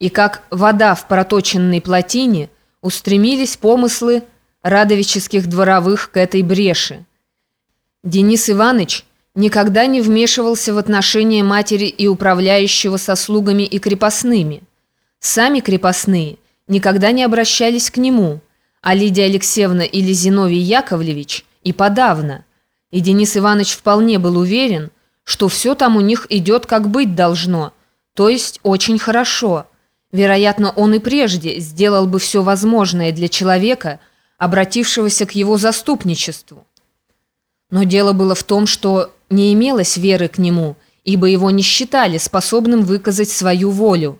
и как вода в проточенной плотине устремились помыслы радовических дворовых к этой бреши. Денис Иванович никогда не вмешивался в отношения матери и управляющего со слугами и крепостными. Сами крепостные никогда не обращались к нему, а Лидия Алексеевна или Зиновий Яковлевич и подавно. И Денис Иванович вполне был уверен, что все там у них идет как быть должно, то есть очень хорошо. Вероятно, он и прежде сделал бы все возможное для человека, обратившегося к его заступничеству. Но дело было в том, что не имелось веры к нему, ибо его не считали способным выказать свою волю.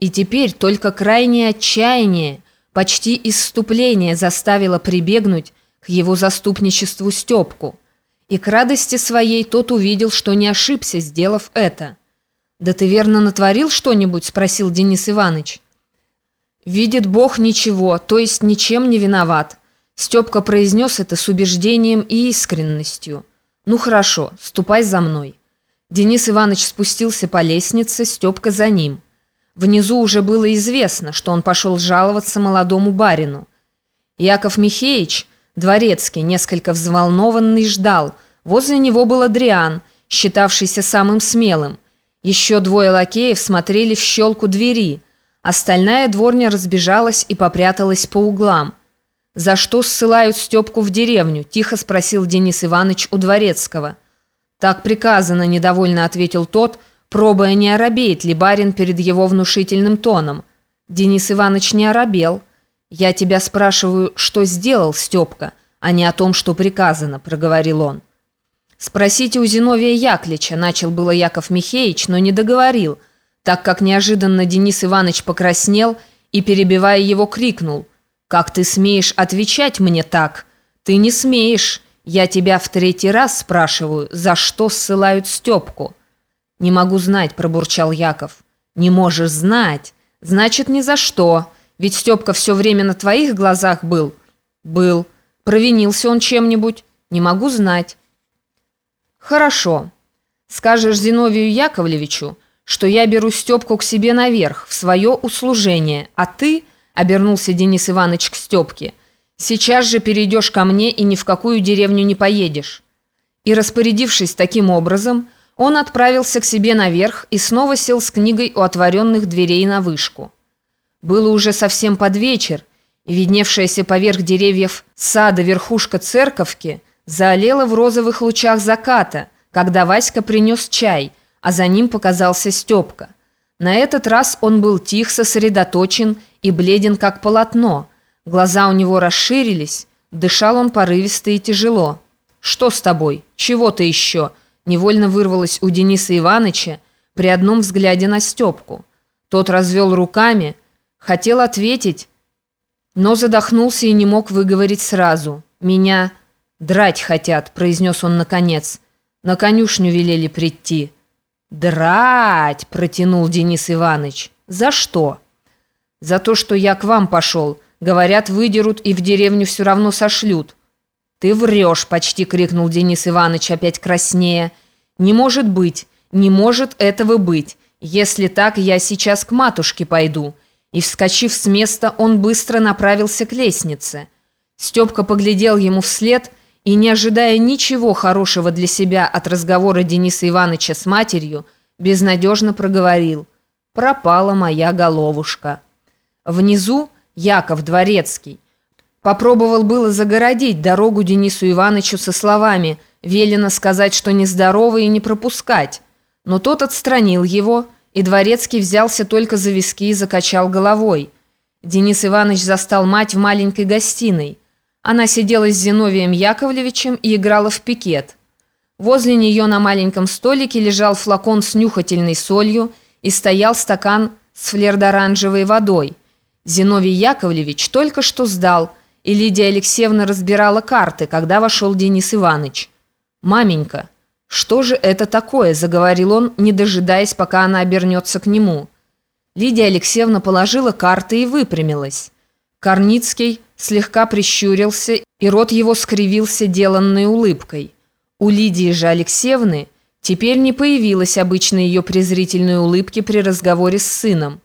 И теперь только крайнее отчаяние, почти исступление заставило прибегнуть к его заступничеству Степку. И к радости своей тот увидел, что не ошибся, сделав это. «Да ты верно натворил что-нибудь?» – спросил Денис Иванович. «Видит Бог ничего, то есть ничем не виноват». Степка произнес это с убеждением и искренностью. «Ну хорошо, ступай за мной». Денис Иванович спустился по лестнице, Степка за ним. Внизу уже было известно, что он пошел жаловаться молодому барину. Яков Михеевич, дворецкий, несколько взволнованный, ждал. Возле него был Адриан, считавшийся самым смелым – еще двое лакеев смотрели в щелку двери. Остальная дворня разбежалась и попряталась по углам. «За что ссылают Степку в деревню?» – тихо спросил Денис Иванович у Дворецкого. «Так приказано», – недовольно ответил тот, пробуя, не оробеет ли барин перед его внушительным тоном. Денис Иванович не оробел. «Я тебя спрашиваю, что сделал Степка, а не о том, что приказано», – проговорил он. «Спросите у Зиновия Яклича», — начал было Яков Михеевич, но не договорил, так как неожиданно Денис Иванович покраснел и, перебивая его, крикнул. «Как ты смеешь отвечать мне так? Ты не смеешь. Я тебя в третий раз спрашиваю, за что ссылают Степку?» «Не могу знать», — пробурчал Яков. «Не можешь знать? Значит, ни за что. Ведь Степка все время на твоих глазах был». «Был. Провинился он чем-нибудь? Не могу знать». «Хорошо. Скажешь Зиновию Яковлевичу, что я беру Степку к себе наверх, в свое услужение, а ты, — обернулся Денис Иванович к Степке, — сейчас же перейдешь ко мне и ни в какую деревню не поедешь». И, распорядившись таким образом, он отправился к себе наверх и снова сел с книгой у отворенных дверей на вышку. Было уже совсем под вечер, и видневшаяся поверх деревьев сада верхушка церковки — заолела в розовых лучах заката, когда Васька принес чай, а за ним показался Степка. На этот раз он был тих, сосредоточен и бледен, как полотно. Глаза у него расширились, дышал он порывисто и тяжело. «Что с тобой? Чего ты еще?» Невольно вырвалось у Дениса Ивановича при одном взгляде на Степку. Тот развел руками, хотел ответить, но задохнулся и не мог выговорить сразу. «Меня...» «Драть хотят», — произнес он наконец. «На конюшню велели прийти». «Драть!» — протянул Денис Иванович. «За что?» «За то, что я к вам пошел. Говорят, выдерут и в деревню все равно сошлют». «Ты врешь!» — почти крикнул Денис Иванович, опять краснее. «Не может быть! Не может этого быть! Если так, я сейчас к матушке пойду». И, вскочив с места, он быстро направился к лестнице. Степка поглядел ему вслед и, не ожидая ничего хорошего для себя от разговора Дениса Ивановича с матерью, безнадежно проговорил «Пропала моя головушка». Внизу Яков Дворецкий попробовал было загородить дорогу Денису Ивановичу со словами «Велено сказать, что нездоровый и не пропускать», но тот отстранил его, и Дворецкий взялся только за виски и закачал головой. Денис Иванович застал мать в маленькой гостиной – она сидела с Зиновием Яковлевичем и играла в пикет. Возле нее на маленьком столике лежал флакон с нюхательной солью и стоял стакан с флердоранжевой водой. Зиновий Яковлевич только что сдал, и Лидия Алексеевна разбирала карты, когда вошел Денис Иванович. «Маменька, что же это такое?» – заговорил он, не дожидаясь, пока она обернется к нему. Лидия Алексеевна положила карты и выпрямилась. Корницкий слегка прищурился, и рот его скривился деланной улыбкой. У Лидии же Алексеевны теперь не появилась обычной ее презрительной улыбки при разговоре с сыном.